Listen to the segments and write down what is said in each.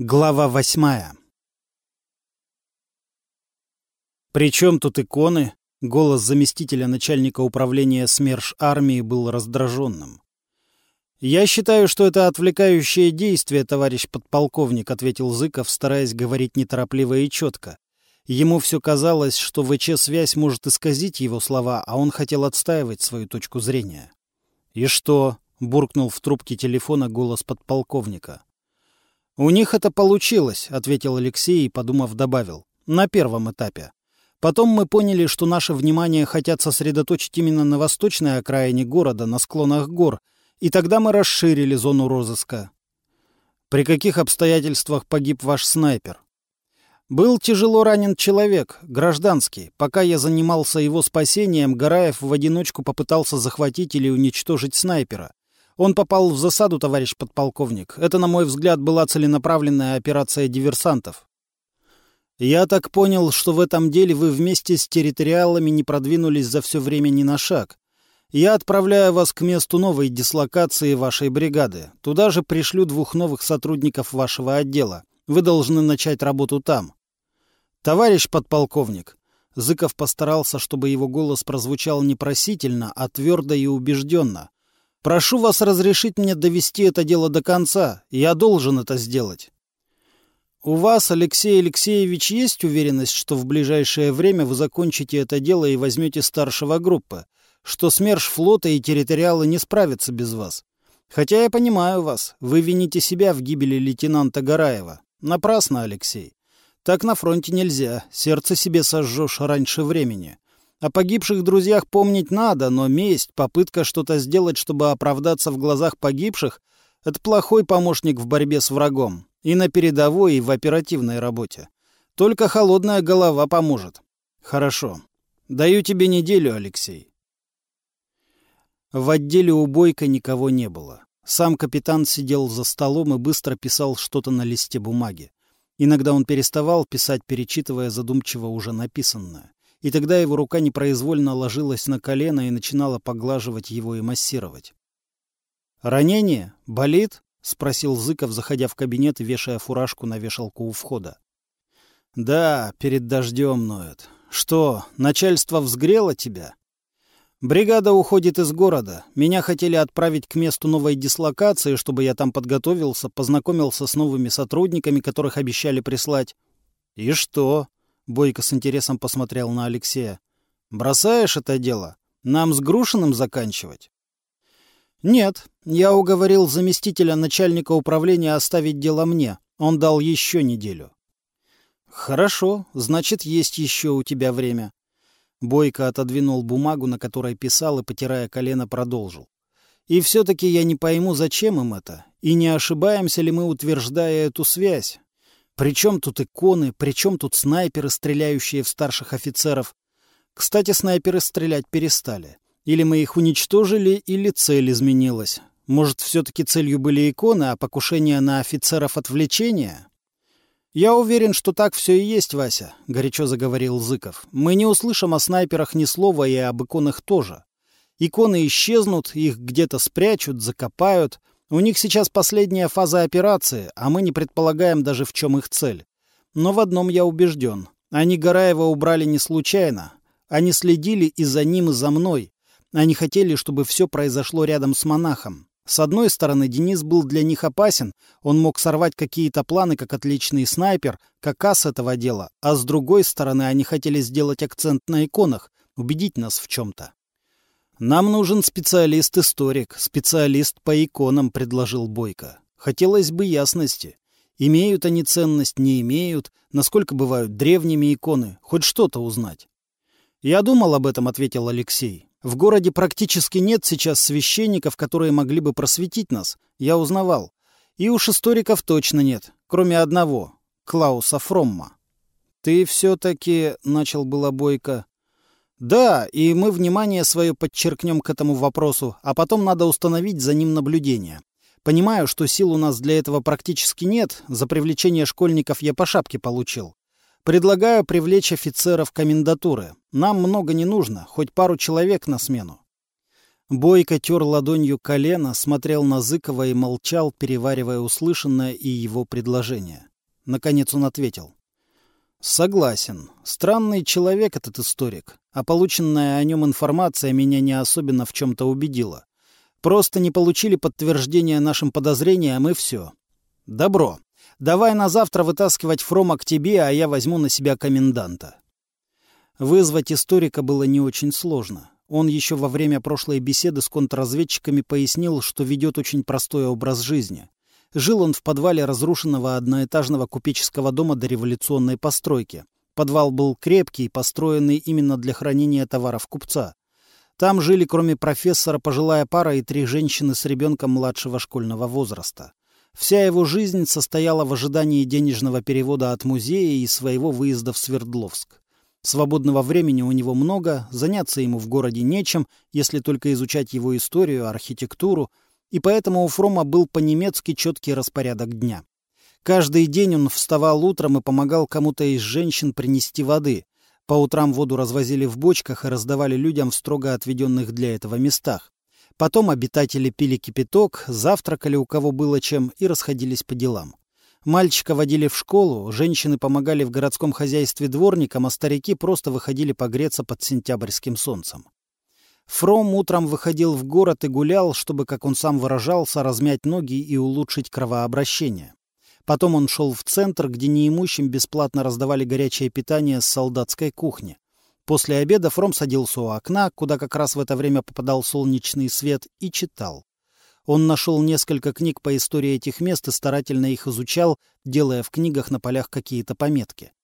Глава восьмая «При чем тут иконы?» Голос заместителя начальника управления СМЕРШ армии был раздраженным. «Я считаю, что это отвлекающее действие, товарищ подполковник», — ответил Зыков, стараясь говорить неторопливо и четко. Ему все казалось, что ВЧ-связь может исказить его слова, а он хотел отстаивать свою точку зрения. «И что?» — буркнул в трубке телефона голос подполковника. «У них это получилось», — ответил Алексей и, подумав, добавил. «На первом этапе. Потом мы поняли, что наше внимание хотят сосредоточить именно на восточной окраине города, на склонах гор, и тогда мы расширили зону розыска». «При каких обстоятельствах погиб ваш снайпер?» «Был тяжело ранен человек, гражданский. Пока я занимался его спасением, Гараев в одиночку попытался захватить или уничтожить снайпера. Он попал в засаду, товарищ подполковник. Это, на мой взгляд, была целенаправленная операция диверсантов. Я так понял, что в этом деле вы вместе с территориалами не продвинулись за все время ни на шаг. Я отправляю вас к месту новой дислокации вашей бригады. Туда же пришлю двух новых сотрудников вашего отдела. Вы должны начать работу там. Товарищ подполковник, Зыков постарался, чтобы его голос прозвучал не просительно, а твердо и убежденно. Прошу вас разрешить мне довести это дело до конца. Я должен это сделать. У вас, Алексей Алексеевич, есть уверенность, что в ближайшее время вы закончите это дело и возьмете старшего группы, что СМЕРШ флота и территориалы не справятся без вас? Хотя я понимаю вас, вы вините себя в гибели лейтенанта Гараева. Напрасно, Алексей. Так на фронте нельзя, сердце себе сожжешь раньше времени. О погибших друзьях помнить надо, но месть, попытка что-то сделать, чтобы оправдаться в глазах погибших — это плохой помощник в борьбе с врагом. И на передовой, и в оперативной работе. Только холодная голова поможет. Хорошо. Даю тебе неделю, Алексей. В отделе у Бойко никого не было. Сам капитан сидел за столом и быстро писал что-то на листе бумаги. Иногда он переставал писать, перечитывая задумчиво уже написанное и тогда его рука непроизвольно ложилась на колено и начинала поглаживать его и массировать. «Ранение? Болит?» — спросил Зыков, заходя в кабинет и вешая фуражку на вешалку у входа. «Да, перед дождем ноет. Что, начальство взгрело тебя?» «Бригада уходит из города. Меня хотели отправить к месту новой дислокации, чтобы я там подготовился, познакомился с новыми сотрудниками, которых обещали прислать». «И что?» Бойко с интересом посмотрел на Алексея. «Бросаешь это дело? Нам с Грушиным заканчивать?» «Нет, я уговорил заместителя начальника управления оставить дело мне. Он дал еще неделю». «Хорошо, значит, есть еще у тебя время». Бойко отодвинул бумагу, на которой писал, и, потирая колено, продолжил. «И все-таки я не пойму, зачем им это, и не ошибаемся ли мы, утверждая эту связь. Причем тут иконы, причем тут снайперы, стреляющие в старших офицеров? Кстати, снайперы стрелять перестали. Или мы их уничтожили, или цель изменилась. Может, все-таки целью были иконы, а покушение на офицеров отвлечения? «Я уверен, что так все и есть, Вася», — горячо заговорил Зыков. «Мы не услышим о снайперах ни слова и об иконах тоже. Иконы исчезнут, их где-то спрячут, закопают, у них сейчас последняя фаза операции, а мы не предполагаем даже в чем их цель. Но в одном я убежден. Они Гараева убрали не случайно. Они следили и за ним, и за мной. Они хотели, чтобы все произошло рядом с монахом. С одной стороны, Денис был для них опасен, он мог сорвать какие-то планы, как отличный снайпер, как ас этого дела, а с другой стороны, они хотели сделать акцент на иконах, убедить нас в чем-то. «Нам нужен специалист-историк, специалист по иконам», — предложил Бойко. «Хотелось бы ясности. Имеют они ценность, не имеют, насколько бывают древними иконы, хоть что-то узнать». «Я думал об этом», — ответил Алексей. «В городе практически нет сейчас священников, которые могли бы просветить нас. Я узнавал. И уж историков точно нет, кроме одного — Клауса Фромма». «Ты все-таки...» — начал было Бойко. Да, и мы внимание свое подчеркнем к этому вопросу, а потом надо установить за ним наблюдение. Понимаю, что сил у нас для этого практически нет, за привлечение школьников я по шапке получил. Предлагаю привлечь офицеров комендатуры. Нам много не нужно, хоть пару человек на смену. Бойко тер ладонью колено, смотрел на Зыкова и молчал, переваривая услышанное и его предложение. Наконец он ответил. Согласен. Странный человек этот историк, а полученная о нем информация меня не особенно в чем-то убедила. Просто не получили подтверждения нашим подозрениям, и все. Добро. Давай на завтра вытаскивать Фрома к тебе, а я возьму на себя коменданта. Вызвать историка было не очень сложно. Он еще во время прошлой беседы с контрразведчиками пояснил, что ведет очень простой образ жизни. Жил он в подвале разрушенного одноэтажного купеческого дома до революционной постройки. Подвал был крепкий, построенный именно для хранения товаров купца. Там жили, кроме профессора, пожилая пара и три женщины с ребенком младшего школьного возраста. Вся его жизнь состояла в ожидании денежного перевода от музея и своего выезда в Свердловск. Свободного времени у него много, заняться ему в городе нечем, если только изучать его историю, архитектуру, и поэтому у Фрома был по-немецки четкий распорядок дня. Каждый день он вставал утром и помогал кому-то из женщин принести воды. По утрам воду развозили в бочках и раздавали людям в строго отведенных для этого местах. Потом обитатели пили кипяток, завтракали у кого было чем и расходились по делам. Мальчика водили в школу, женщины помогали в городском хозяйстве дворникам, а старики просто выходили погреться под сентябрьским солнцем. Фром утром выходил в город и гулял, чтобы, как он сам выражался, размять ноги и улучшить кровообращение. Потом он шел в центр, где неимущим бесплатно раздавали горячее питание с солдатской кухни. После обеда Фром садился у окна, куда как раз в это время попадал солнечный свет, и читал. Он нашел несколько книг по истории этих мест и старательно их изучал, делая в книгах на полях какие-то пометки.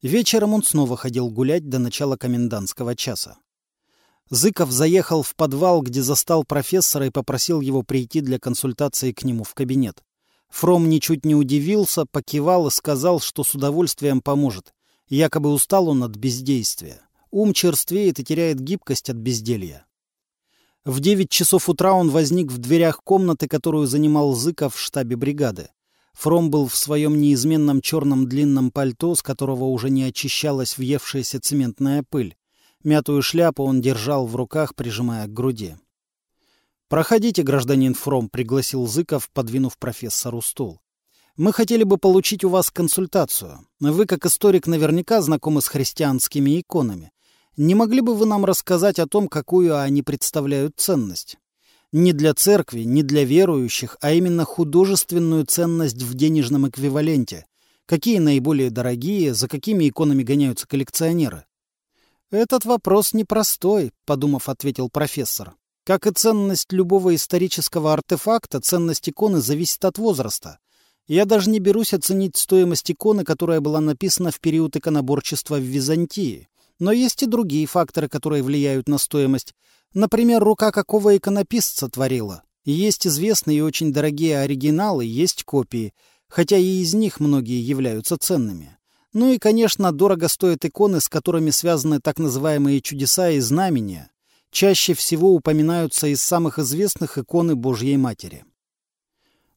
Вечером он снова ходил гулять до начала комендантского часа. Зыков заехал в подвал, где застал профессора и попросил его прийти для консультации к нему в кабинет. Фром ничуть не удивился, покивал и сказал, что с удовольствием поможет. Якобы устал он от бездействия. Ум черствеет и теряет гибкость от безделья. В девять часов утра он возник в дверях комнаты, которую занимал Зыков в штабе бригады. Фром был в своем неизменном черном длинном пальто, с которого уже не очищалась въевшаяся цементная пыль. Мятую шляпу он держал в руках, прижимая к груди. «Проходите, гражданин Фром», — пригласил Зыков, подвинув профессору стул. Мы хотели бы получить у вас консультацию. Вы, как историк, наверняка знакомы с христианскими иконами. Не могли бы вы нам рассказать о том, какую они представляют ценность? Не для церкви, не для верующих, а именно художественную ценность в денежном эквиваленте. Какие наиболее дорогие, за какими иконами гоняются коллекционеры? «Этот вопрос непростой», — подумав, ответил профессор. «Как и ценность любого исторического артефакта, ценность иконы зависит от возраста. Я даже не берусь оценить стоимость иконы, которая была написана в период иконоборчества в Византии. Но есть и другие факторы, которые влияют на стоимость. Например, рука какого иконописца творила. Есть известные и очень дорогие оригиналы, есть копии, хотя и из них многие являются ценными. Ну и, конечно, дорого стоят иконы, с которыми связаны так называемые чудеса и знамения. Чаще всего упоминаются из самых известных иконы Божьей Матери.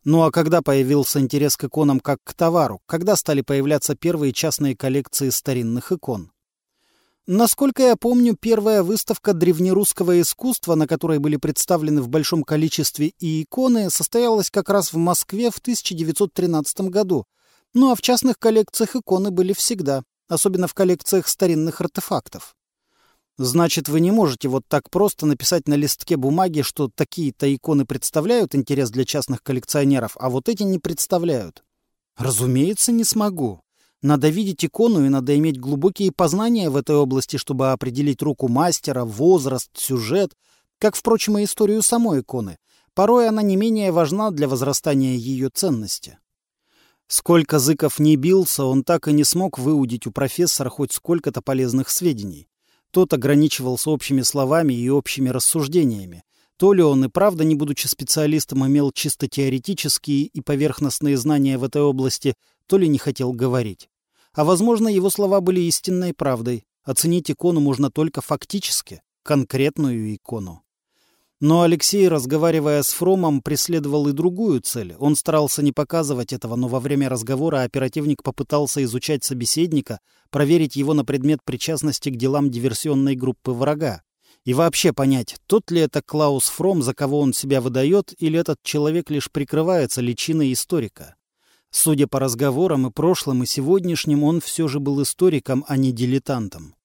Ну а когда появился интерес к иконам как к товару? Когда стали появляться первые частные коллекции старинных икон? Насколько я помню, первая выставка древнерусского искусства, на которой были представлены в большом количестве и иконы, состоялась как раз в Москве в 1913 году. Ну а в частных коллекциях иконы были всегда, особенно в коллекциях старинных артефактов. Значит, вы не можете вот так просто написать на листке бумаги, что такие-то иконы представляют интерес для частных коллекционеров, а вот эти не представляют. Разумеется, не смогу. Надо видеть икону и надо иметь глубокие познания в этой области, чтобы определить руку мастера, возраст, сюжет, как, впрочем, и историю самой иконы. Порой она не менее важна для возрастания ее ценности. Сколько Зыков не бился, он так и не смог выудить у профессора хоть сколько-то полезных сведений. Тот ограничивался общими словами и общими рассуждениями. То ли он и правда, не будучи специалистом, имел чисто теоретические и поверхностные знания в этой области, то ли не хотел говорить. А, возможно, его слова были истинной правдой. Оценить икону можно только фактически, конкретную икону. Но Алексей, разговаривая с Фромом, преследовал и другую цель. Он старался не показывать этого, но во время разговора оперативник попытался изучать собеседника, проверить его на предмет причастности к делам диверсионной группы врага. И вообще понять, тот ли это Клаус Фром, за кого он себя выдает, или этот человек лишь прикрывается личиной историка. Судя по разговорам и прошлым, и сегодняшним, он все же был историком, а не дилетантом.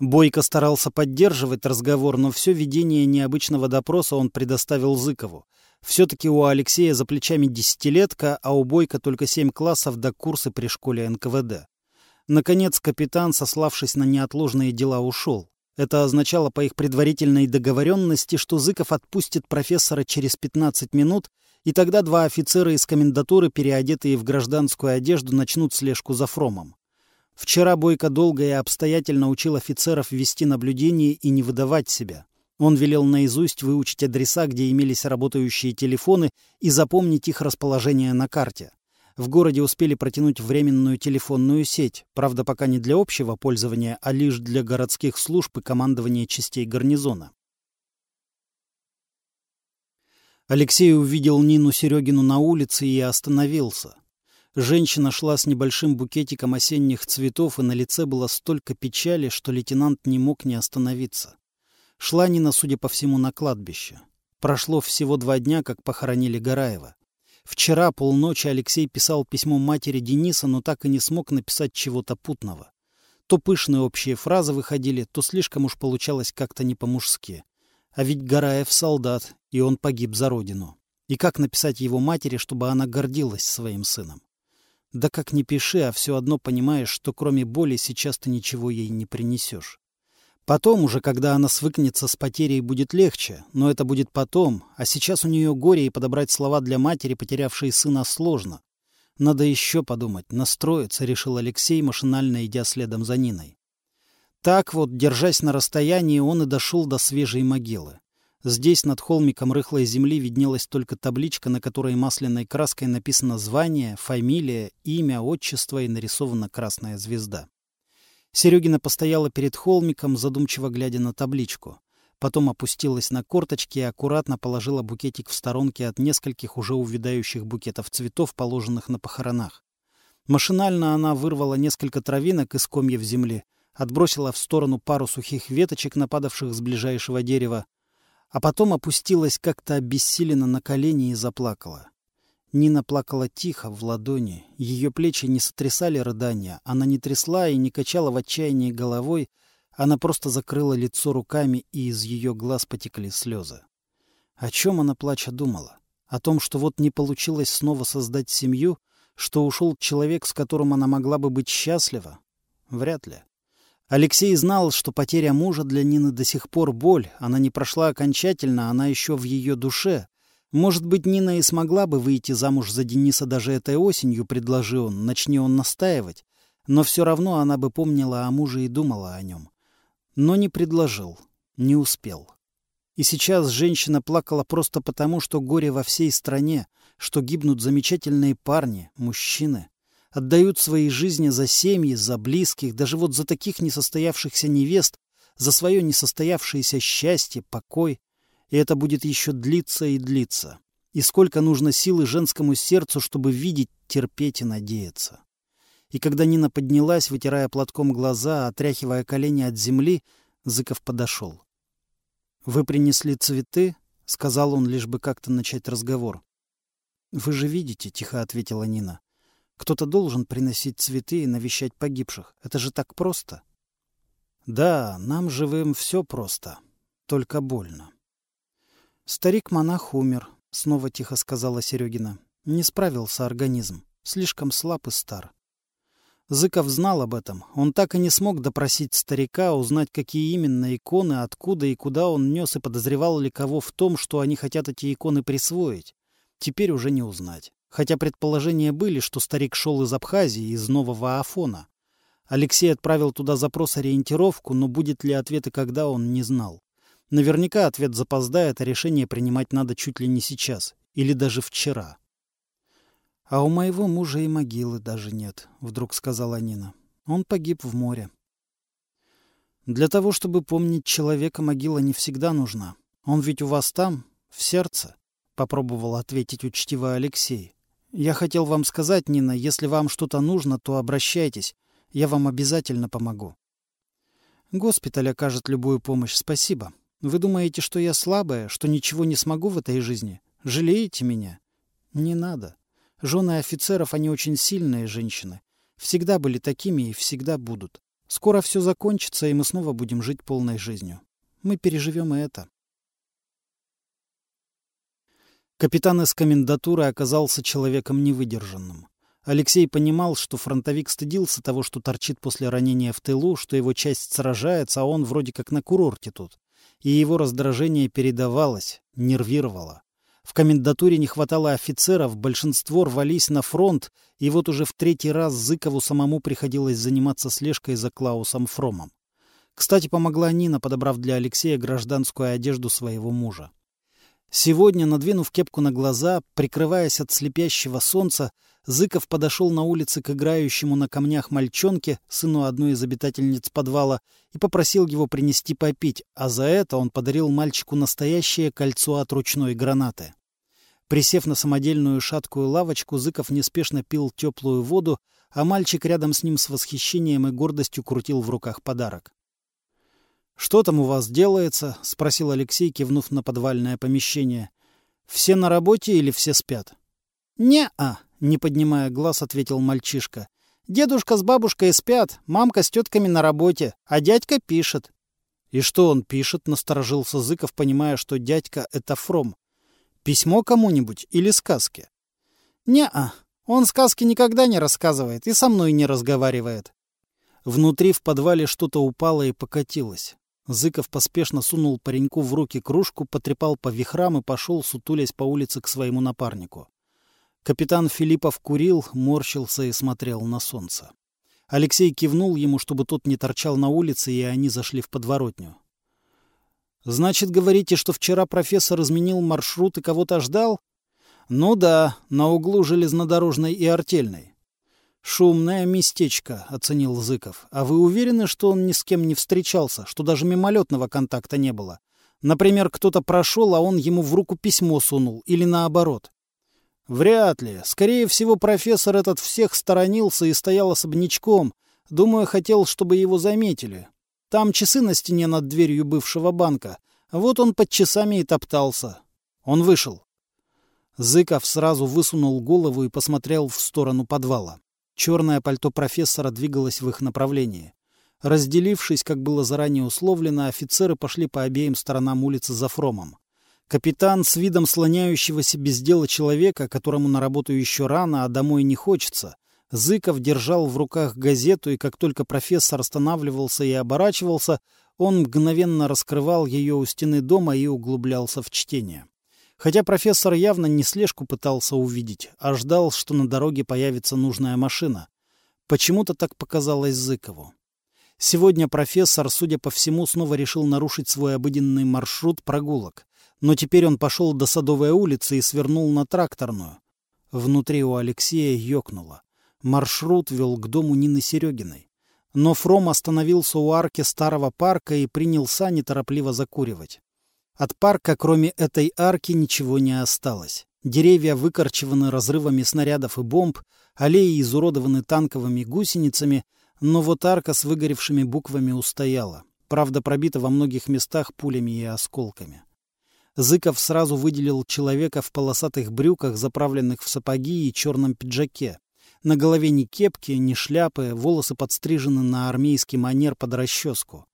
Бойко старался поддерживать разговор, но все ведение необычного допроса он предоставил Зыкову. Все-таки у Алексея за плечами десятилетка, а у Бойко только семь классов до курса при школе НКВД. Наконец капитан, сославшись на неотложные дела, ушел. Это означало по их предварительной договоренности, что Зыков отпустит профессора через 15 минут, и тогда два офицера из комендатуры, переодетые в гражданскую одежду, начнут слежку за Фромом. Вчера Бойко долго и обстоятельно учил офицеров вести наблюдение и не выдавать себя. Он велел наизусть выучить адреса, где имелись работающие телефоны, и запомнить их расположение на карте. В городе успели протянуть временную телефонную сеть, правда, пока не для общего пользования, а лишь для городских служб и командования частей гарнизона. Алексей увидел Нину Серегину на улице и остановился. Женщина шла с небольшим букетиком осенних цветов, и на лице было столько печали, что лейтенант не мог не остановиться. Шла Нина, судя по всему, на кладбище. Прошло всего два дня, как похоронили Гараева. Вчера полночи Алексей писал письмо матери Дениса, но так и не смог написать чего-то путного. То пышные общие фразы выходили, то слишком уж получалось как-то не по-мужски. А ведь Гараев солдат, и он погиб за родину. И как написать его матери, чтобы она гордилась своим сыном? Да как не пиши, а все одно понимаешь, что кроме боли сейчас ты ничего ей не принесешь. Потом уже, когда она свыкнется с потерей, будет легче, но это будет потом, а сейчас у нее горе, и подобрать слова для матери, потерявшей сына, сложно. Надо еще подумать, настроиться, решил Алексей, машинально идя следом за Ниной. Так вот, держась на расстоянии, он и дошел до свежей могилы. Здесь над холмиком рыхлой земли виднелась только табличка, на которой масляной краской написано звание, фамилия, имя, отчество и нарисована красная звезда. Серегина постояла перед холмиком, задумчиво глядя на табличку. Потом опустилась на корточки и аккуратно положила букетик в сторонке от нескольких уже увядающих букетов цветов, положенных на похоронах. Машинально она вырвала несколько травинок из комьев земли, отбросила в сторону пару сухих веточек, нападавших с ближайшего дерева, а потом опустилась как-то обессиленно на колени и заплакала. Нина плакала тихо, в ладони. Ее плечи не сотрясали рыдания. Она не трясла и не качала в отчаянии головой. Она просто закрыла лицо руками, и из ее глаз потекли слезы. О чем она, плача, думала? О том, что вот не получилось снова создать семью, что ушел человек, с которым она могла бы быть счастлива? Вряд ли. Алексей знал, что потеря мужа для Нины до сих пор боль. Она не прошла окончательно, она еще в ее душе. Может быть, Нина и смогла бы выйти замуж за Дениса даже этой осенью, предложил он, начни он настаивать. Но все равно она бы помнила о муже и думала о нем. Но не предложил, не успел. И сейчас женщина плакала просто потому, что горе во всей стране, что гибнут замечательные парни, мужчины. Отдают свои жизни за семьи, за близких, даже вот за таких несостоявшихся невест, за свое несостоявшееся счастье, покой. И это будет еще длиться и длиться. И сколько нужно силы женскому сердцу, чтобы видеть, терпеть и надеяться. И когда Нина поднялась, вытирая платком глаза, отряхивая колени от земли, Зыков подошел. «Вы принесли цветы?» — сказал он, лишь бы как-то начать разговор. «Вы же видите», — тихо ответила Нина. «Кто-то должен приносить цветы и навещать погибших. Это же так просто». «Да, нам живым все просто, только больно». «Старик-монах умер», — снова тихо сказала Серегина. «Не справился организм. Слишком слаб и стар». Зыков знал об этом. Он так и не смог допросить старика, узнать, какие именно иконы, откуда и куда он нес, и подозревал ли кого в том, что они хотят эти иконы присвоить. Теперь уже не узнать. Хотя предположения были, что старик шел из Абхазии, из Нового Афона. Алексей отправил туда запрос-ориентировку, но будет ли ответ и когда, он не знал. Наверняка ответ запоздает, а решение принимать надо чуть ли не сейчас. Или даже вчера. «А у моего мужа и могилы даже нет», — вдруг сказала Нина. «Он погиб в море». «Для того, чтобы помнить человека, могила не всегда нужна. Он ведь у вас там, в сердце», — попробовал ответить учтиво Алексей. «Я хотел вам сказать, Нина, если вам что-то нужно, то обращайтесь. Я вам обязательно помогу». «Госпиталь окажет любую помощь, спасибо», вы думаете, что я слабая, что ничего не смогу в этой жизни? Жалеете меня? Не надо. Жены офицеров, они очень сильные женщины. Всегда были такими и всегда будут. Скоро все закончится, и мы снова будем жить полной жизнью. Мы переживем и это. Капитан из комендатуры оказался человеком невыдержанным. Алексей понимал, что фронтовик стыдился того, что торчит после ранения в тылу, что его часть сражается, а он вроде как на курорте тут. И его раздражение передавалось, нервировало. В комендатуре не хватало офицеров, большинство рвались на фронт, и вот уже в третий раз Зыкову самому приходилось заниматься слежкой за Клаусом Фромом. Кстати, помогла Нина, подобрав для Алексея гражданскую одежду своего мужа. Сегодня, надвинув кепку на глаза, прикрываясь от слепящего солнца, Зыков подошел на улице к играющему на камнях мальчонке, сыну одной из обитательниц подвала, и попросил его принести попить, а за это он подарил мальчику настоящее кольцо от ручной гранаты. Присев на самодельную шаткую лавочку, Зыков неспешно пил теплую воду, а мальчик рядом с ним с восхищением и гордостью крутил в руках подарок. «Что там у вас делается?» — спросил Алексей, кивнув на подвальное помещение. «Все на работе или все спят?» «Не-а», — не поднимая глаз, ответил мальчишка. «Дедушка с бабушкой спят, мамка с тетками на работе, а дядька пишет». «И что он пишет?» — насторожился Зыков, понимая, что дядька — это Фром. «Письмо кому-нибудь или сказки?» «Не-а, он сказки никогда не рассказывает и со мной не разговаривает». Внутри в подвале что-то упало и покатилось. Зыков поспешно сунул пареньку в руки кружку, потрепал по вихрам и пошел, сутулясь по улице к своему напарнику. Капитан Филиппов курил, морщился и смотрел на солнце. Алексей кивнул ему, чтобы тот не торчал на улице, и они зашли в подворотню. «Значит, говорите, что вчера профессор изменил маршрут и кого-то ждал?» «Ну да, на углу железнодорожной и артельной. «Шумное местечко», — оценил Зыков. «А вы уверены, что он ни с кем не встречался, что даже мимолетного контакта не было? Например, кто-то прошел, а он ему в руку письмо сунул, или наоборот?» «Вряд ли. Скорее всего, профессор этот всех сторонился и стоял особнячком. Думаю, хотел, чтобы его заметили. Там часы на стене над дверью бывшего банка. Вот он под часами и топтался. Он вышел». Зыков сразу высунул голову и посмотрел в сторону подвала. Черное пальто профессора двигалось в их направлении. Разделившись, как было заранее условлено, офицеры пошли по обеим сторонам улицы за Фромом. Капитан с видом слоняющегося без дела человека, которому на работу еще рано, а домой не хочется, Зыков держал в руках газету, и как только профессор останавливался и оборачивался, он мгновенно раскрывал ее у стены дома и углублялся в чтение. Хотя профессор явно не слежку пытался увидеть, а ждал, что на дороге появится нужная машина. Почему-то так показалось Зыкову. Сегодня профессор, судя по всему, снова решил нарушить свой обыденный маршрут прогулок. Но теперь он пошел до Садовой улицы и свернул на тракторную. Внутри у Алексея ёкнуло. Маршрут вел к дому Нины Серегиной. Но Фром остановился у арки старого парка и принялся неторопливо закуривать. От парка, кроме этой арки, ничего не осталось. Деревья выкорчеваны разрывами снарядов и бомб, аллеи изуродованы танковыми гусеницами, но вот арка с выгоревшими буквами устояла. Правда, пробита во многих местах пулями и осколками. Зыков сразу выделил человека в полосатых брюках, заправленных в сапоги и черном пиджаке. На голове ни кепки, ни шляпы, волосы подстрижены на армейский манер под расческу.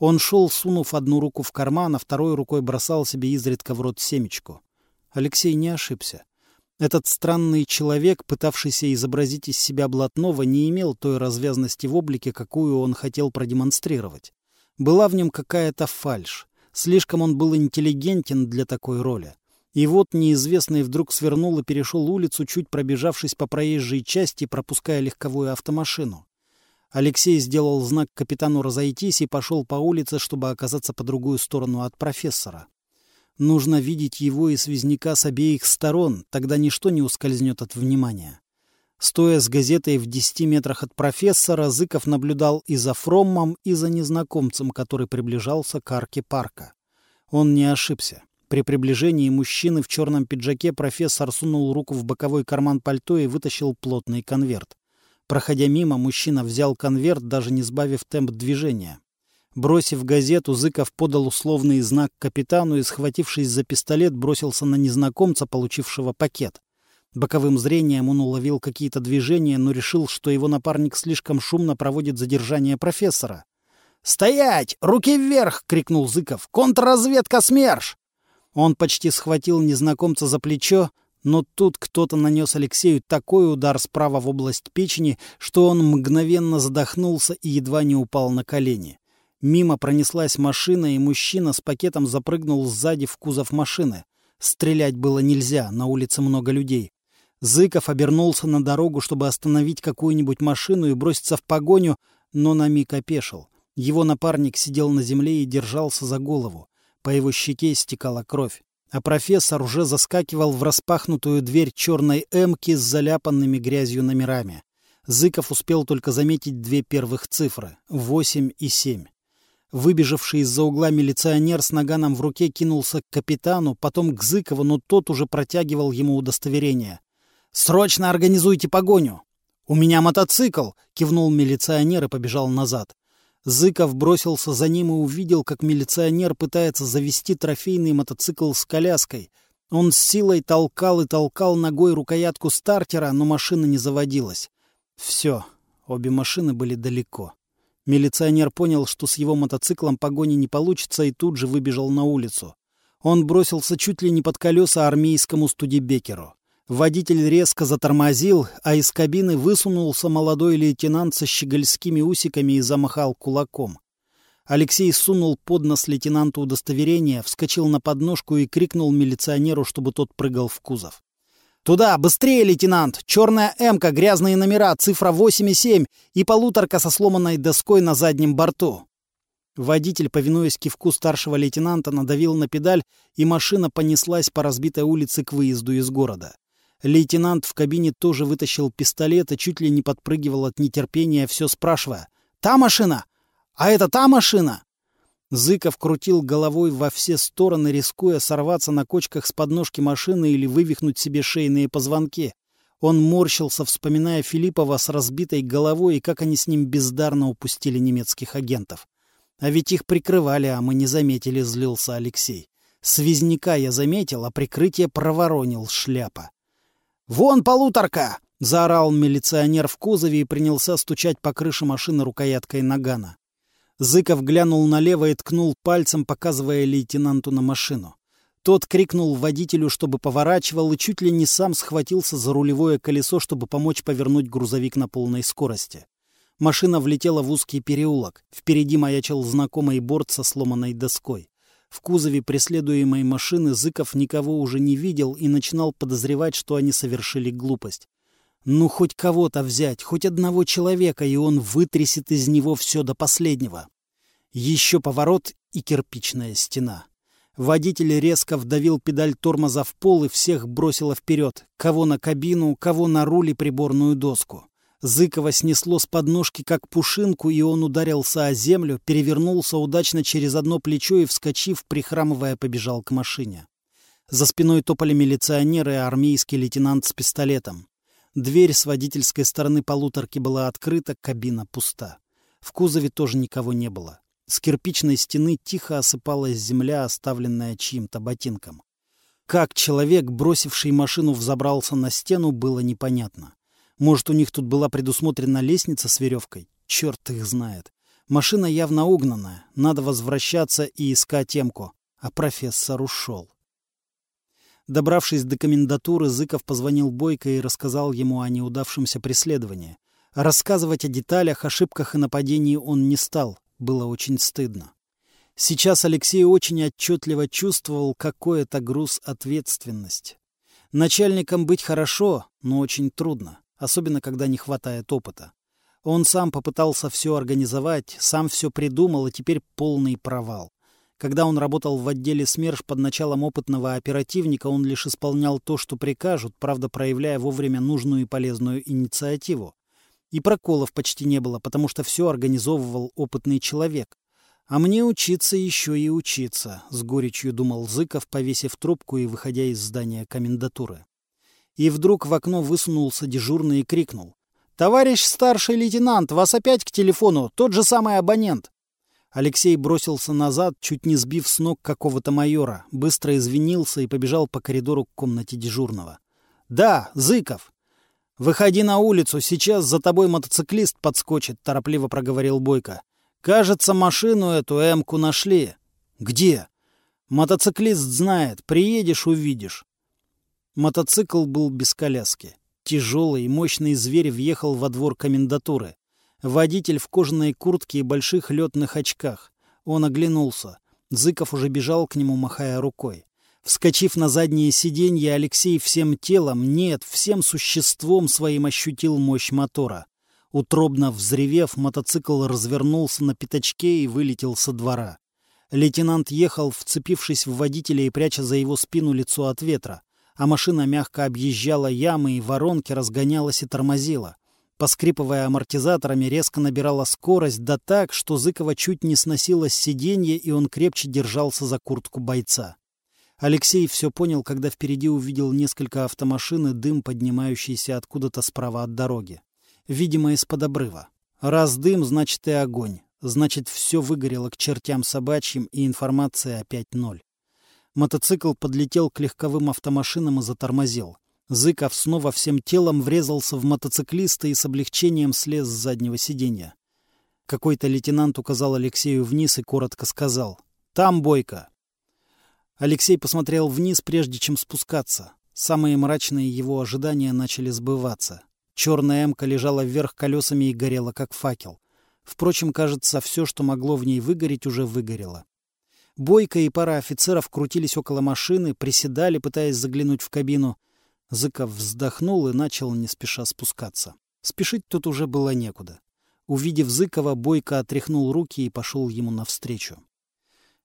Он шел, сунув одну руку в карман, а второй рукой бросал себе изредка в рот семечку. Алексей не ошибся. Этот странный человек, пытавшийся изобразить из себя блатного, не имел той развязности в облике, какую он хотел продемонстрировать. Была в нем какая-то фальшь. Слишком он был интеллигентен для такой роли. И вот неизвестный вдруг свернул и перешел улицу, чуть пробежавшись по проезжей части, пропуская легковую автомашину. Алексей сделал знак капитану разойтись и пошел по улице, чтобы оказаться по другую сторону от профессора. Нужно видеть его и связняка с обеих сторон, тогда ничто не ускользнет от внимания. Стоя с газетой в десяти метрах от профессора, Зыков наблюдал и за Фроммом, и за незнакомцем, который приближался к арке парка. Он не ошибся. При приближении мужчины в черном пиджаке профессор сунул руку в боковой карман пальто и вытащил плотный конверт. Проходя мимо, мужчина взял конверт, даже не сбавив темп движения. Бросив газету, Зыков подал условный знак капитану и, схватившись за пистолет, бросился на незнакомца, получившего пакет. Боковым зрением он уловил какие-то движения, но решил, что его напарник слишком шумно проводит задержание профессора. «Стоять! Руки вверх!» — крикнул Зыков. «Контрразведка СМЕРШ!» Он почти схватил незнакомца за плечо, но тут кто-то нанес Алексею такой удар справа в область печени, что он мгновенно задохнулся и едва не упал на колени. Мимо пронеслась машина, и мужчина с пакетом запрыгнул сзади в кузов машины. Стрелять было нельзя, на улице много людей. Зыков обернулся на дорогу, чтобы остановить какую-нибудь машину и броситься в погоню, но на миг опешил. Его напарник сидел на земле и держался за голову. По его щеке стекала кровь. А профессор уже заскакивал в распахнутую дверь черной «Эмки» с заляпанными грязью номерами. Зыков успел только заметить две первых цифры — восемь и семь. Выбежавший из-за угла милиционер с наганом в руке кинулся к капитану, потом к Зыкову, но тот уже протягивал ему удостоверение. «Срочно организуйте погоню!» «У меня мотоцикл!» — кивнул милиционер и побежал назад. Зыков бросился за ним и увидел, как милиционер пытается завести трофейный мотоцикл с коляской. Он с силой толкал и толкал ногой рукоятку стартера, но машина не заводилась. Все, обе машины были далеко. Милиционер понял, что с его мотоциклом погони не получится, и тут же выбежал на улицу. Он бросился чуть ли не под колеса армейскому студебекеру. Водитель резко затормозил, а из кабины высунулся молодой лейтенант со щегольскими усиками и замахал кулаком. Алексей сунул под нос лейтенанту удостоверение, вскочил на подножку и крикнул милиционеру, чтобы тот прыгал в кузов. «Туда! Быстрее, лейтенант! Черная «Эмка», грязные номера, цифра 8,7 и полуторка со сломанной доской на заднем борту!» Водитель, повинуясь кивку старшего лейтенанта, надавил на педаль, и машина понеслась по разбитой улице к выезду из города. Лейтенант в кабине тоже вытащил пистолет и чуть ли не подпрыгивал от нетерпения, все спрашивая. «Та машина? А это та машина?» Зыков крутил головой во все стороны, рискуя сорваться на кочках с подножки машины или вывихнуть себе шейные позвонки. Он морщился, вспоминая Филиппова с разбитой головой и как они с ним бездарно упустили немецких агентов. А ведь их прикрывали, а мы не заметили, злился Алексей. Связняка я заметил, а прикрытие проворонил шляпа. «Вон полуторка!» — заорал милиционер в кузове и принялся стучать по крыше машины рукояткой нагана. Зыков глянул налево и ткнул пальцем, показывая лейтенанту на машину. Тот крикнул водителю, чтобы поворачивал, и чуть ли не сам схватился за рулевое колесо, чтобы помочь повернуть грузовик на полной скорости. Машина влетела в узкий переулок. Впереди маячил знакомый борт со сломанной доской. В кузове преследуемой машины Зыков никого уже не видел и начинал подозревать, что они совершили глупость. Ну, хоть кого-то взять, хоть одного человека, и он вытрясет из него все до последнего. Еще поворот и кирпичная стена. Водитель резко вдавил педаль тормоза в пол и всех бросило вперед. Кого на кабину, кого на руль и приборную доску. Зыкова снесло с подножки, как пушинку, и он ударился о землю, перевернулся удачно через одно плечо и, вскочив, прихрамывая, побежал к машине. За спиной топали милиционеры и армейский лейтенант с пистолетом. Дверь с водительской стороны полуторки была открыта, кабина пуста. В кузове тоже никого не было. С кирпичной стены тихо осыпалась земля, оставленная чьим-то ботинком. Как человек, бросивший машину, взобрался на стену, было непонятно. Может, у них тут была предусмотрена лестница с веревкой? Черт их знает. Машина явно угнанная. Надо возвращаться и искать темку. А профессор ушел. Добравшись до комендатуры, Зыков позвонил Бойко и рассказал ему о неудавшемся преследовании. Рассказывать о деталях, ошибках и нападении он не стал. Было очень стыдно. Сейчас Алексей очень отчетливо чувствовал, какой это груз ответственности. Начальником быть хорошо, но очень трудно особенно когда не хватает опыта. Он сам попытался все организовать, сам все придумал, и теперь полный провал. Когда он работал в отделе СМЕРШ под началом опытного оперативника, он лишь исполнял то, что прикажут, правда, проявляя вовремя нужную и полезную инициативу. И проколов почти не было, потому что все организовывал опытный человек. А мне учиться еще и учиться, — с горечью думал Зыков, повесив трубку и выходя из здания комендатуры. И вдруг в окно высунулся дежурный и крикнул. «Товарищ старший лейтенант, вас опять к телефону, тот же самый абонент!» Алексей бросился назад, чуть не сбив с ног какого-то майора, быстро извинился и побежал по коридору к комнате дежурного. «Да, Зыков!» «Выходи на улицу, сейчас за тобой мотоциклист подскочит», — торопливо проговорил Бойко. «Кажется, машину эту Эмку нашли». «Где?» «Мотоциклист знает. Приедешь — увидишь». Мотоцикл был без коляски. Тяжелый и мощный зверь въехал во двор комендатуры. Водитель в кожаной куртке и больших летных очках. Он оглянулся. Зыков уже бежал к нему, махая рукой. Вскочив на заднее сиденье, Алексей всем телом, нет, всем существом своим ощутил мощь мотора. Утробно взревев, мотоцикл развернулся на пятачке и вылетел со двора. Лейтенант ехал, вцепившись в водителя и пряча за его спину лицо от ветра, а машина мягко объезжала ямы и воронки, разгонялась и тормозила. Поскрипывая амортизаторами, резко набирала скорость, да так, что Зыкова чуть не сносилось сиденье, и он крепче держался за куртку бойца. Алексей все понял, когда впереди увидел несколько автомашин и дым, поднимающийся откуда-то справа от дороги. Видимо, из-под обрыва. Раз дым, значит и огонь. Значит, все выгорело к чертям собачьим, и информация опять ноль. Мотоцикл подлетел к легковым автомашинам и затормозил. Зыков снова всем телом врезался в мотоциклиста и с облегчением слез с заднего сиденья. Какой-то лейтенант указал Алексею вниз и коротко сказал «Там бойко!». Алексей посмотрел вниз, прежде чем спускаться. Самые мрачные его ожидания начали сбываться. Черная эмка лежала вверх колесами и горела, как факел. Впрочем, кажется, все, что могло в ней выгореть, уже выгорело. Бойко и пара офицеров крутились около машины, приседали, пытаясь заглянуть в кабину. Зыков вздохнул и начал не спеша спускаться. Спешить тут уже было некуда. Увидев Зыкова, Бойко отряхнул руки и пошел ему навстречу.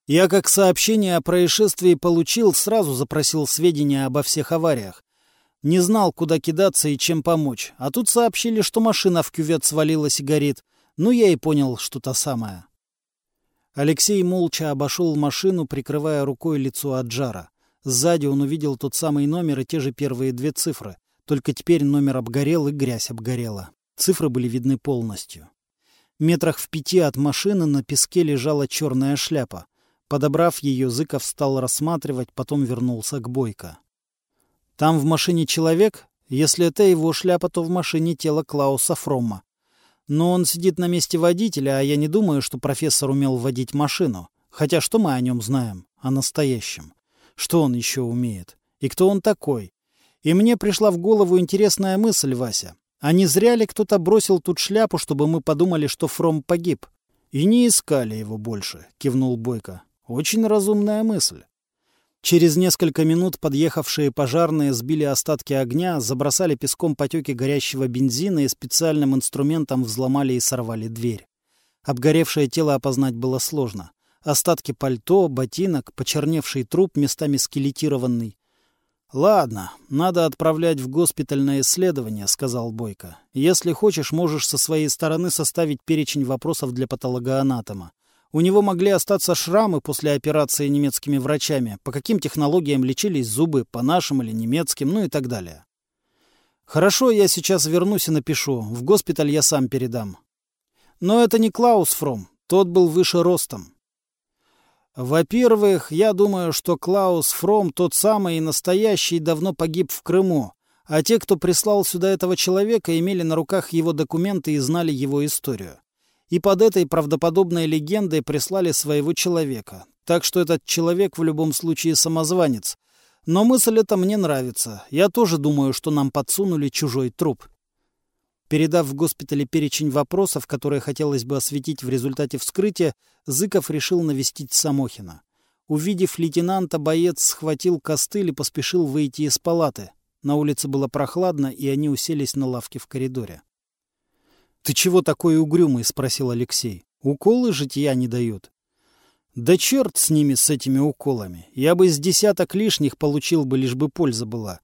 Я, как сообщение о происшествии получил, сразу запросил сведения обо всех авариях. Не знал, куда кидаться и чем помочь. А тут сообщили, что машина в кювет свалилась и горит. Ну, я и понял, что та самая. Алексей молча обошел машину, прикрывая рукой лицо от жара. Сзади он увидел тот самый номер и те же первые две цифры. Только теперь номер обгорел и грязь обгорела. Цифры были видны полностью. Метрах в пяти от машины на песке лежала черная шляпа. Подобрав ее, Зыков стал рассматривать, потом вернулся к Бойко. «Там в машине человек? Если это его шляпа, то в машине тело Клауса Фромма. Но он сидит на месте водителя, а я не думаю, что профессор умел водить машину. Хотя что мы о нем знаем? О настоящем. Что он еще умеет? И кто он такой? И мне пришла в голову интересная мысль, Вася. А не зря ли кто-то бросил тут шляпу, чтобы мы подумали, что Фром погиб? И не искали его больше, кивнул Бойко. Очень разумная мысль. Через несколько минут подъехавшие пожарные сбили остатки огня, забросали песком потеки горящего бензина и специальным инструментом взломали и сорвали дверь. Обгоревшее тело опознать было сложно. Остатки пальто, ботинок, почерневший труп, местами скелетированный. «Ладно, надо отправлять в госпиталь на исследование», — сказал Бойко. «Если хочешь, можешь со своей стороны составить перечень вопросов для патологоанатома. У него могли остаться шрамы после операции немецкими врачами, по каким технологиям лечились зубы, по нашим или немецким, ну и так далее. Хорошо, я сейчас вернусь и напишу. В госпиталь я сам передам. Но это не Клаус Фром. Тот был выше ростом. Во-первых, я думаю, что Клаус Фром тот самый и настоящий давно погиб в Крыму, а те, кто прислал сюда этого человека, имели на руках его документы и знали его историю и под этой правдоподобной легендой прислали своего человека. Так что этот человек в любом случае самозванец. Но мысль эта мне нравится. Я тоже думаю, что нам подсунули чужой труп. Передав в госпитале перечень вопросов, которые хотелось бы осветить в результате вскрытия, Зыков решил навестить Самохина. Увидев лейтенанта, боец схватил костыль и поспешил выйти из палаты. На улице было прохладно, и они уселись на лавке в коридоре. «Ты чего такой угрюмый?» — спросил Алексей. «Уколы житья не дают». «Да черт с ними, с этими уколами. Я бы с десяток лишних получил бы, лишь бы польза была.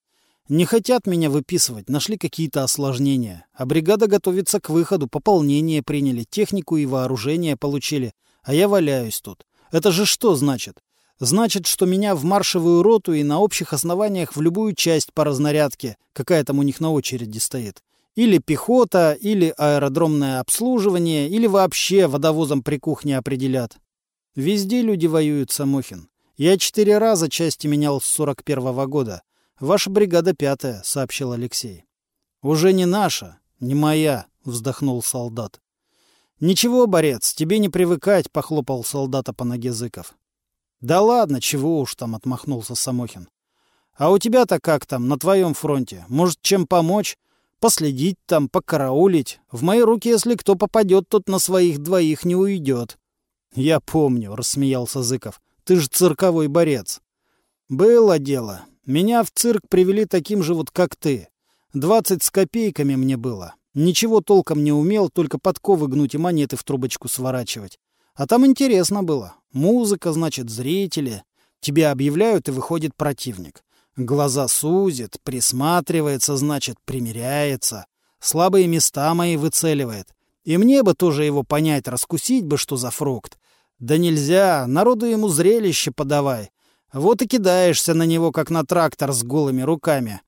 Не хотят меня выписывать, нашли какие-то осложнения. А бригада готовится к выходу, пополнение приняли, технику и вооружение получили. А я валяюсь тут. Это же что значит? Значит, что меня в маршевую роту и на общих основаниях в любую часть по разнарядке, какая там у них на очереди стоит. Или пехота, или аэродромное обслуживание, или вообще водовозом при кухне определят. Везде люди воюют, Самохин. Я четыре раза части менял с 41-го года. Ваша бригада пятая, — сообщил Алексей. Уже не наша, не моя, — вздохнул солдат. Ничего, борец, тебе не привыкать, — похлопал солдата по ноге Зыков. Да ладно, чего уж там, — отмахнулся Самохин. А у тебя-то как там, на твоем фронте? Может, чем помочь? Последить там, покараулить? В мои руки, если кто попадет, тот на своих двоих не уйдет. Я помню, — рассмеялся Зыков. Ты же цирковой борец. Было дело. Меня в цирк привели таким же вот, как ты. Двадцать с копейками мне было. Ничего толком не умел, только подковы гнуть и монеты в трубочку сворачивать. А там интересно было. Музыка, значит, зрители. Тебя объявляют, и выходит противник. Глаза сузит, присматривается, значит, примеряется. Слабые места мои выцеливает. И мне бы тоже его понять, раскусить бы, что за фрукт. Да нельзя, народу ему зрелище подавай. Вот и кидаешься на него, как на трактор с голыми руками.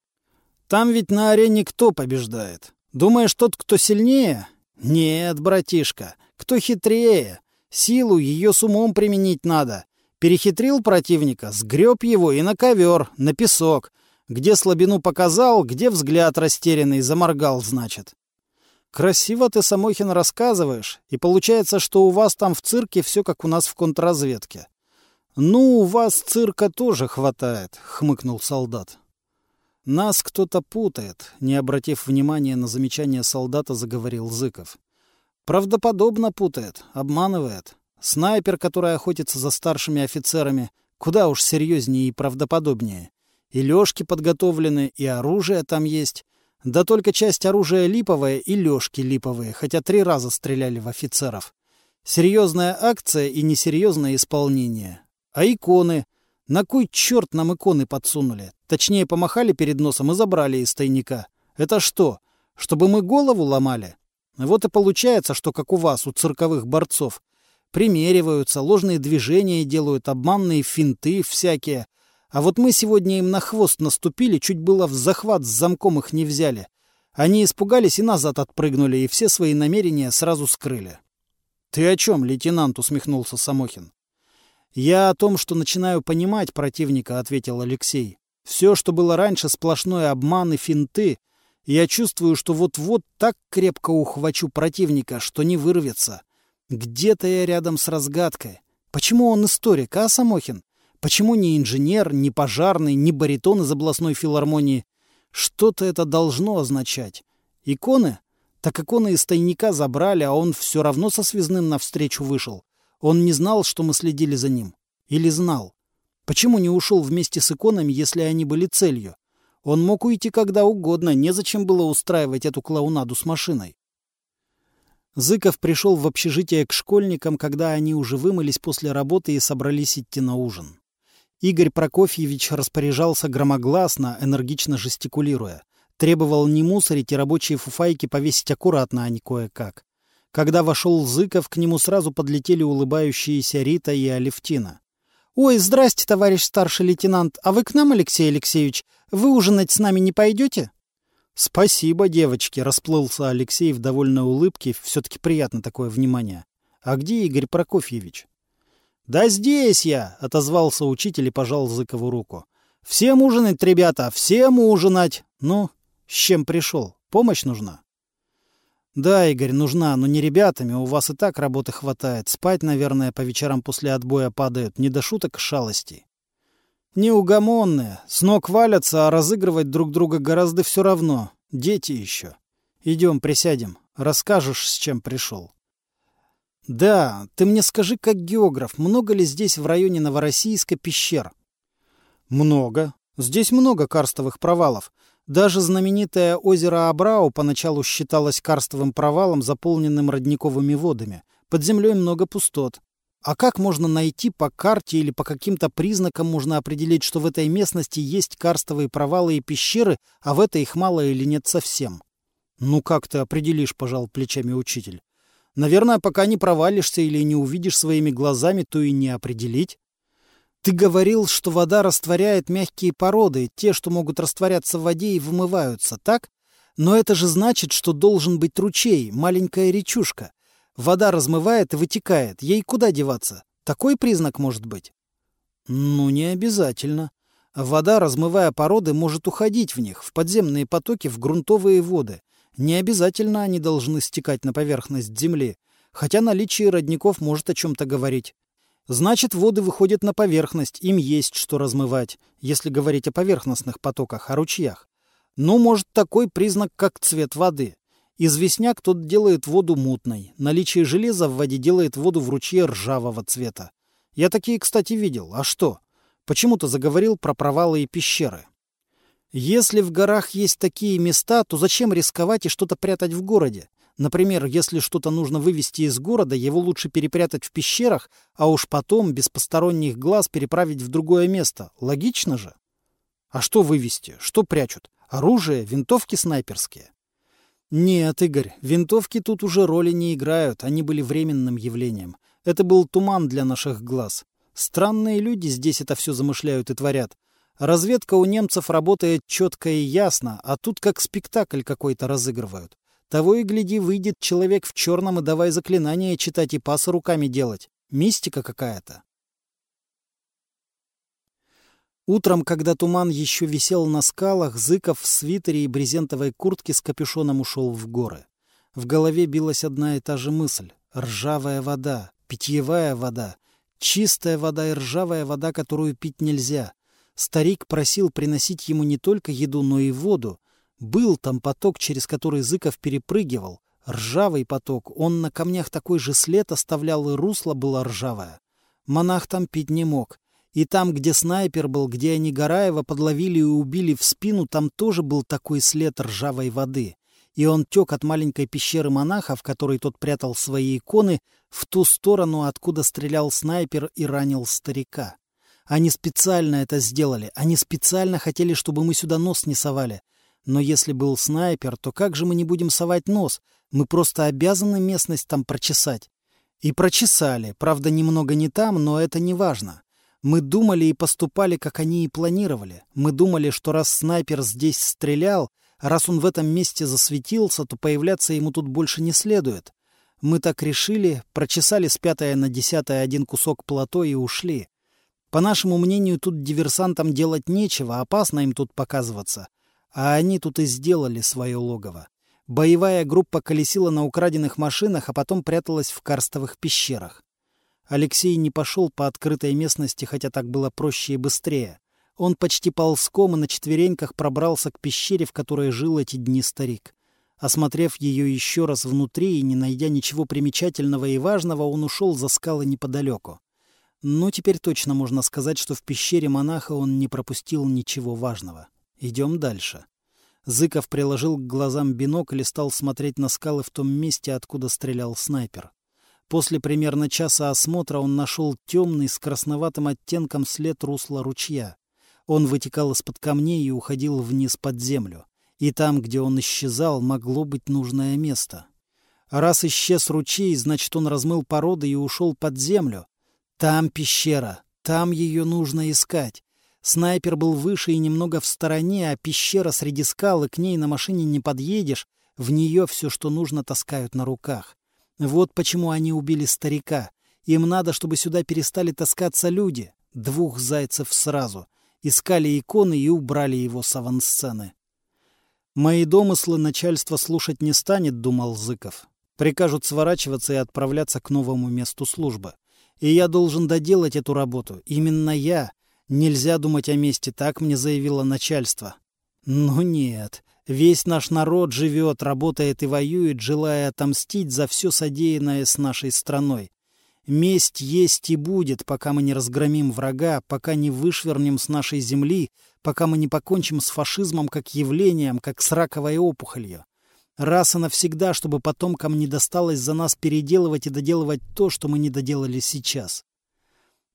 Там ведь на арене кто побеждает? Думаешь, тот, кто сильнее? Нет, братишка, кто хитрее. Силу ее с умом применить надо. Перехитрил противника, сгреб его и на ковер, на песок. Где слабину показал, где взгляд растерянный заморгал, значит. Красиво ты, Самохин, рассказываешь, и получается, что у вас там в цирке все как у нас в контрразведке. Ну, у вас цирка тоже хватает, хмыкнул солдат. Нас кто-то путает, не обратив внимания на замечание солдата, заговорил Зыков. Правдоподобно путает, обманывает. Снайпер, который охотится за старшими офицерами, куда уж серьезнее и правдоподобнее. И лёжки подготовлены, и оружие там есть. Да только часть оружия липовая и лёжки липовые, хотя три раза стреляли в офицеров. Серьезная акция и несерьезное исполнение. А иконы? На кой черт нам иконы подсунули? Точнее, помахали перед носом и забрали из тайника. Это что, чтобы мы голову ломали? Вот и получается, что как у вас, у цирковых борцов, примериваются, ложные движения делают, обманные финты всякие. А вот мы сегодня им на хвост наступили, чуть было в захват с замком их не взяли. Они испугались и назад отпрыгнули, и все свои намерения сразу скрыли. — Ты о чем, лейтенант? — усмехнулся Самохин. — Я о том, что начинаю понимать противника, — ответил Алексей. — Все, что было раньше, сплошной обман и финты. Я чувствую, что вот-вот так крепко ухвачу противника, что не вырвется. — где-то я рядом с разгадкой. Почему он историк, а, Самохин? Почему не инженер, не пожарный, не баритон из областной филармонии? Что-то это должно означать. Иконы? Так иконы из тайника забрали, а он все равно со связным навстречу вышел. Он не знал, что мы следили за ним. Или знал. Почему не ушел вместе с иконами, если они были целью? Он мог уйти когда угодно, незачем было устраивать эту клоунаду с машиной. Зыков пришел в общежитие к школьникам, когда они уже вымылись после работы и собрались идти на ужин. Игорь Прокофьевич распоряжался громогласно, энергично жестикулируя. Требовал не мусорить и рабочие фуфайки повесить аккуратно, а не кое-как. Когда вошел Зыков, к нему сразу подлетели улыбающиеся Рита и Алевтина. «Ой, здрасте, товарищ старший лейтенант. А вы к нам, Алексей Алексеевич? Вы ужинать с нами не пойдете?» «Спасибо, девочки», — расплылся Алексей в довольной улыбке. Все-таки приятно такое внимание. «А где Игорь Прокофьевич?» «Да здесь я!» — отозвался учитель и пожал Зыкову руку. «Всем ужинать, ребята, всем ужинать!» «Ну, с чем пришел? Помощь нужна?» «Да, Игорь, нужна, но не ребятами, у вас и так работы хватает. Спать, наверное, по вечерам после отбоя падают, не до шуток шалостей». Неугомонные, с ног валятся, а разыгрывать друг друга гораздо все равно. Дети еще. Идем, присядем. Расскажешь, с чем пришел. Да, ты мне скажи, как географ, много ли здесь в районе Новороссийска пещер? Много. Здесь много карстовых провалов. Даже знаменитое озеро Абрау поначалу считалось карстовым провалом, заполненным родниковыми водами. Под землей много пустот. А как можно найти по карте или по каким-то признакам можно определить, что в этой местности есть карстовые провалы и пещеры, а в этой их мало или нет совсем? Ну как ты определишь, пожал плечами учитель. Наверное, пока не провалишься или не увидишь своими глазами, то и не определить. Ты говорил, что вода растворяет мягкие породы, те, что могут растворяться в воде и вымываются, так? Но это же значит, что должен быть ручей, маленькая речушка. Вода размывает и вытекает. Ей куда деваться? Такой признак может быть? Ну, не обязательно. Вода, размывая породы, может уходить в них, в подземные потоки, в грунтовые воды. Не обязательно они должны стекать на поверхность земли, хотя наличие родников может о чем-то говорить. Значит, воды выходят на поверхность, им есть что размывать, если говорить о поверхностных потоках, о ручьях. Ну, может, такой признак, как цвет воды. Известняк тот делает воду мутной, наличие железа в воде делает воду в ручье ржавого цвета. Я такие, кстати, видел. А что? Почему-то заговорил про провалы и пещеры. Если в горах есть такие места, то зачем рисковать и что-то прятать в городе? Например, если что-то нужно вывести из города, его лучше перепрятать в пещерах, а уж потом, без посторонних глаз, переправить в другое место. Логично же? А что вывести? Что прячут? Оружие? Винтовки снайперские? Нет, Игорь, винтовки тут уже роли не играют, они были временным явлением. Это был туман для наших глаз. Странные люди здесь это все замышляют и творят. Разведка у немцев работает четко и ясно, а тут как спектакль какой-то разыгрывают. Того и гляди, выйдет человек в черном и давай заклинания читать и пасы руками делать. Мистика какая-то. Утром, когда туман еще висел на скалах, Зыков в свитере и брезентовой куртке с капюшоном ушел в горы. В голове билась одна и та же мысль. Ржавая вода, питьевая вода, Чистая вода и ржавая вода, которую пить нельзя. Старик просил приносить ему не только еду, но и воду. Был там поток, через который Зыков перепрыгивал. Ржавый поток. Он на камнях такой же след оставлял, и русло было ржавое. Монах там пить не мог. И там, где снайпер был, где они Гараева подловили и убили в спину, там тоже был такой след ржавой воды и он тек от маленькой пещеры монаха, в которой тот прятал свои иконы, в ту сторону, откуда стрелял снайпер и ранил старика. Они специально это сделали, они специально хотели, чтобы мы сюда нос не совали. Но если был снайпер, то как же мы не будем совать нос? Мы просто обязаны местность там прочесать. И прочесали, правда, немного не там, но это не важно. Мы думали и поступали, как они и планировали. Мы думали, что раз снайпер здесь стрелял, Раз он в этом месте засветился, то появляться ему тут больше не следует. Мы так решили, прочесали с пятая на десятое один кусок плато и ушли. По нашему мнению, тут диверсантам делать нечего, опасно им тут показываться. А они тут и сделали свое логово. Боевая группа колесила на украденных машинах, а потом пряталась в карстовых пещерах. Алексей не пошел по открытой местности, хотя так было проще и быстрее. Он почти ползком и на четвереньках пробрался к пещере, в которой жил эти дни старик. Осмотрев ее еще раз внутри и не найдя ничего примечательного и важного, он ушел за скалы неподалеку. Но теперь точно можно сказать, что в пещере монаха он не пропустил ничего важного. Идем дальше. Зыков приложил к глазам бинокль и стал смотреть на скалы в том месте, откуда стрелял снайпер. После примерно часа осмотра он нашел темный с красноватым оттенком след русла ручья. Он вытекал из-под камней и уходил вниз под землю. И там, где он исчезал, могло быть нужное место. Раз исчез ручей, значит, он размыл породы и ушел под землю. Там пещера, там ее нужно искать. Снайпер был выше и немного в стороне, а пещера среди скал, и к ней на машине не подъедешь. В нее все, что нужно, таскают на руках. Вот почему они убили старика. Им надо, чтобы сюда перестали таскаться люди. Двух зайцев сразу искали иконы и убрали его с авансцены. «Мои домыслы начальство слушать не станет», — думал Зыков. «Прикажут сворачиваться и отправляться к новому месту службы. И я должен доделать эту работу. Именно я. Нельзя думать о месте, так мне заявило начальство». «Ну нет. Весь наш народ живет, работает и воюет, желая отомстить за все содеянное с нашей страной. Месть есть и будет, пока мы не разгромим врага, пока не вышвернем с нашей земли, пока мы не покончим с фашизмом как явлением, как с раковой опухолью. Раз и навсегда, чтобы потомкам не досталось за нас переделывать и доделывать то, что мы не доделали сейчас.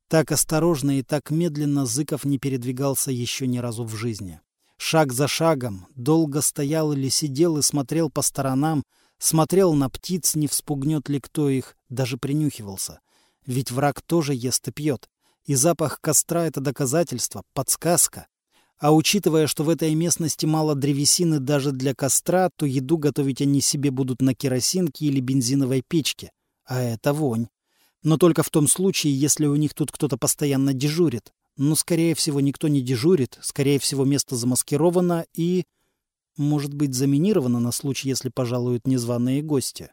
Так осторожно и так медленно Зыков не передвигался еще ни разу в жизни. Шаг за шагом, долго стоял или сидел и смотрел по сторонам, Смотрел на птиц, не вспугнет ли кто их, даже принюхивался. Ведь враг тоже ест и пьет. И запах костра — это доказательство, подсказка. А учитывая, что в этой местности мало древесины даже для костра, то еду готовить они себе будут на керосинке или бензиновой печке. А это вонь. Но только в том случае, если у них тут кто-то постоянно дежурит. Но, скорее всего, никто не дежурит, скорее всего, место замаскировано и, может быть, заминировано на случай, если пожалуют незваные гости.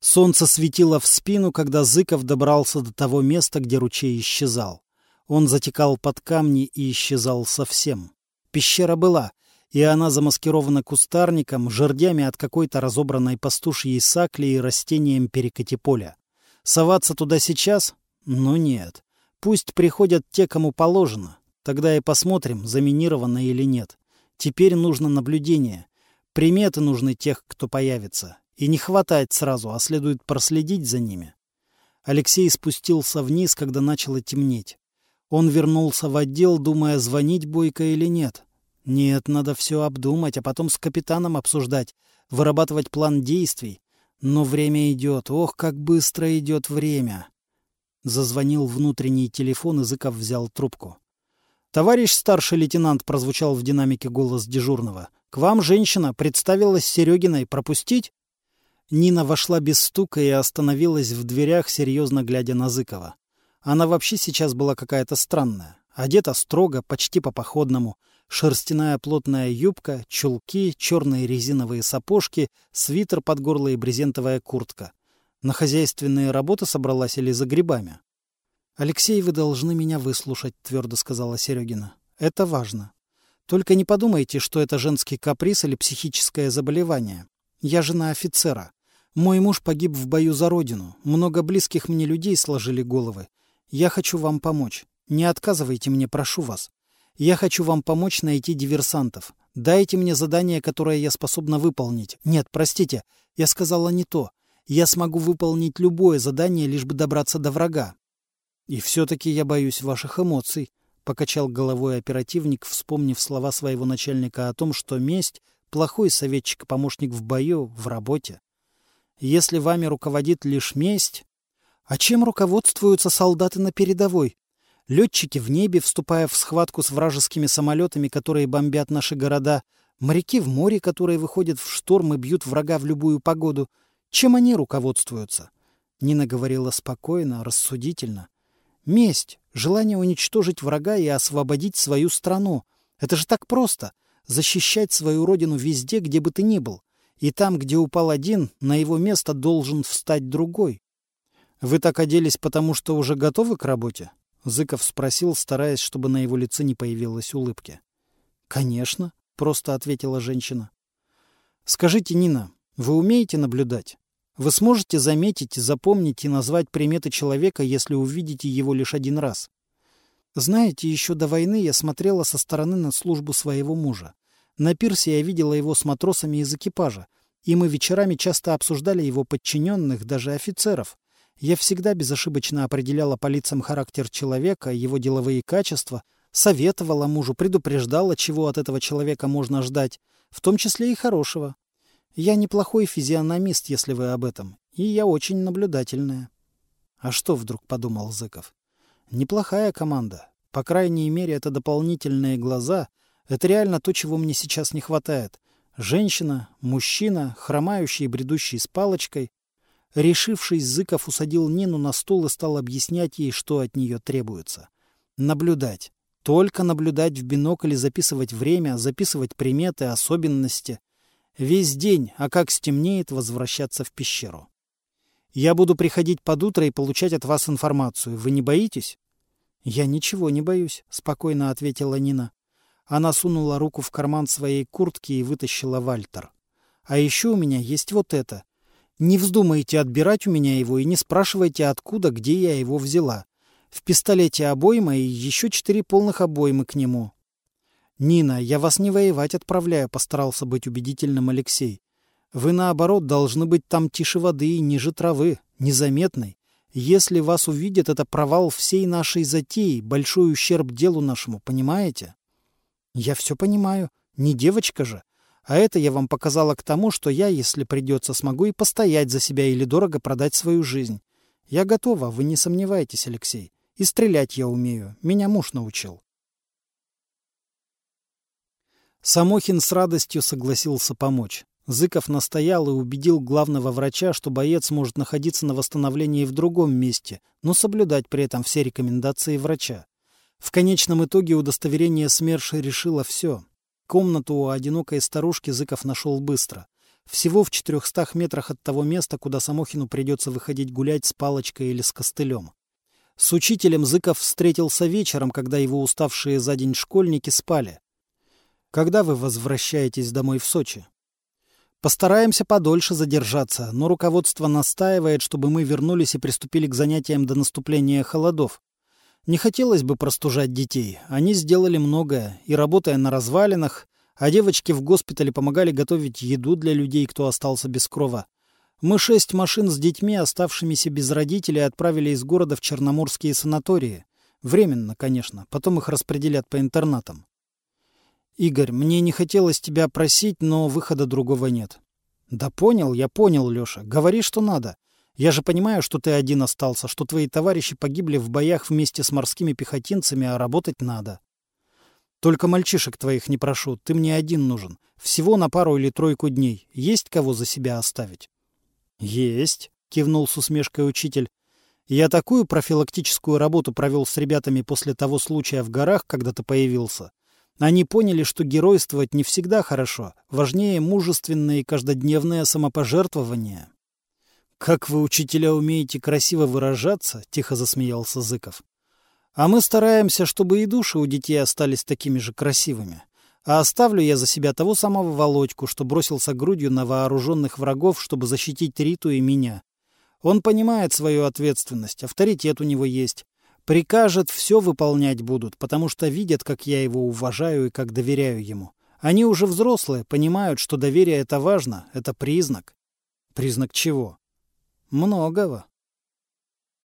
Солнце светило в спину, когда Зыков добрался до того места, где ручей исчезал. Он затекал под камни и исчезал совсем. Пещера была, и она замаскирована кустарником, жердями от какой-то разобранной пастушьей сакли и растением перекати поля. Соваться туда сейчас? Ну нет. Пусть приходят те, кому положено. Тогда и посмотрим, заминировано или нет. Теперь нужно наблюдение. Приметы нужны тех, кто появится. И не хватать сразу, а следует проследить за ними. Алексей спустился вниз, когда начало темнеть. Он вернулся в отдел, думая, звонить Бойко или нет. Нет, надо все обдумать, а потом с капитаном обсуждать, вырабатывать план действий. Но время идет, ох, как быстро идет время. Зазвонил внутренний телефон, и Зыков взял трубку. «Товарищ старший лейтенант», — прозвучал в динамике голос дежурного. «К вам женщина, представилась Серегиной. Пропустить?» Нина вошла без стука и остановилась в дверях, серьезно глядя на Зыкова. Она вообще сейчас была какая-то странная. Одета строго, почти по-походному. Шерстяная плотная юбка, чулки, черные резиновые сапожки, свитер под горло и брезентовая куртка. На хозяйственные работы собралась или за грибами? — Алексей, вы должны меня выслушать, — твердо сказала Серегина. — Это важно. Только не подумайте, что это женский каприз или психическое заболевание. Я жена офицера. Мой муж погиб в бою за родину. Много близких мне людей сложили головы. Я хочу вам помочь. Не отказывайте мне, прошу вас. Я хочу вам помочь найти диверсантов. Дайте мне задание, которое я способна выполнить. Нет, простите, я сказала не то. Я смогу выполнить любое задание, лишь бы добраться до врага. И все-таки я боюсь ваших эмоций, — покачал головой оперативник, вспомнив слова своего начальника о том, что месть — плохой советчик помощник в бою, в работе. Если вами руководит лишь месть... А чем руководствуются солдаты на передовой? Летчики в небе, вступая в схватку с вражескими самолетами, которые бомбят наши города, моряки в море, которые выходят в шторм и бьют врага в любую погоду — чем они руководствуются? Нина говорила спокойно, рассудительно. Месть, желание уничтожить врага и освободить свою страну. Это же так просто. Защищать свою родину везде, где бы ты ни был. И там, где упал один, на его место должен встать другой. «Вы так оделись, потому что уже готовы к работе?» Зыков спросил, стараясь, чтобы на его лице не появилась улыбки. «Конечно», — просто ответила женщина. «Скажите, Нина, вы умеете наблюдать?» Вы сможете заметить, запомнить и назвать приметы человека, если увидите его лишь один раз. Знаете, еще до войны я смотрела со стороны на службу своего мужа. На пирсе я видела его с матросами из экипажа, и мы вечерами часто обсуждали его подчиненных, даже офицеров. Я всегда безошибочно определяла по лицам характер человека, его деловые качества, советовала мужу, предупреждала, чего от этого человека можно ждать, в том числе и хорошего. Я неплохой физиономист, если вы об этом, и я очень наблюдательная. А что вдруг подумал Зыков? Неплохая команда. По крайней мере, это дополнительные глаза. Это реально то, чего мне сейчас не хватает. Женщина, мужчина, хромающий и бредущий с палочкой. Решившись, Зыков усадил Нину на стул и стал объяснять ей, что от нее требуется. Наблюдать. Только наблюдать в бинокль и записывать время, записывать приметы, особенности — Весь день, а как стемнеет, возвращаться в пещеру. Я буду приходить под утро и получать от вас информацию. Вы не боитесь? Я ничего не боюсь, спокойно ответила Нина. Она сунула руку в карман своей куртки и вытащила Вальтер. А еще у меня есть вот это. Не вздумайте отбирать у меня его и не спрашивайте, откуда, где я его взяла. В пистолете обойма и еще четыре полных обоймы к нему. «Нина, я вас не воевать отправляю», — постарался быть убедительным Алексей. «Вы, наоборот, должны быть там тише воды и ниже травы, незаметной. Если вас увидят, это провал всей нашей затеи, большой ущерб делу нашему, понимаете?» «Я все понимаю. Не девочка же. А это я вам показала к тому, что я, если придется, смогу и постоять за себя или дорого продать свою жизнь. Я готова, вы не сомневайтесь, Алексей. И стрелять я умею. Меня муж научил». Самохин с радостью согласился помочь. Зыков настоял и убедил главного врача, что боец может находиться на восстановлении в другом месте, но соблюдать при этом все рекомендации врача. В конечном итоге удостоверение СМЕРШа решило все. Комнату у одинокой старушки Зыков нашел быстро. Всего в четырехстах метрах от того места, куда Самохину придется выходить гулять с палочкой или с костылем. С учителем Зыков встретился вечером, когда его уставшие за день школьники спали. «Когда вы возвращаетесь домой в Сочи?» «Постараемся подольше задержаться, но руководство настаивает, чтобы мы вернулись и приступили к занятиям до наступления холодов. Не хотелось бы простужать детей. Они сделали многое, и работая на развалинах, а девочки в госпитале помогали готовить еду для людей, кто остался без крова. Мы шесть машин с детьми, оставшимися без родителей, отправили из города в черноморские санатории. Временно, конечно, потом их распределят по интернатам. Игорь, мне не хотелось тебя просить, но выхода другого нет. Да понял, я понял, Лёша. Говори, что надо. Я же понимаю, что ты один остался, что твои товарищи погибли в боях вместе с морскими пехотинцами, а работать надо. Только мальчишек твоих не прошу, ты мне один нужен. Всего на пару или тройку дней. Есть кого за себя оставить? Есть, кивнул с усмешкой учитель. Я такую профилактическую работу провел с ребятами после того случая в горах, когда ты появился. Они поняли, что геройствовать не всегда хорошо. Важнее мужественное и каждодневное самопожертвование. «Как вы, учителя, умеете красиво выражаться?» — тихо засмеялся Зыков. А мы стараемся, чтобы и души у детей остались такими же красивыми. А оставлю я за себя того самого Володьку, что бросился грудью на вооруженных врагов, чтобы защитить Риту и меня. Он понимает свою ответственность, авторитет у него есть. Прикажет, все выполнять будут, потому что видят, как я его уважаю и как доверяю ему. Они уже взрослые, понимают, что доверие — это важно, это признак. Признак чего? Многого.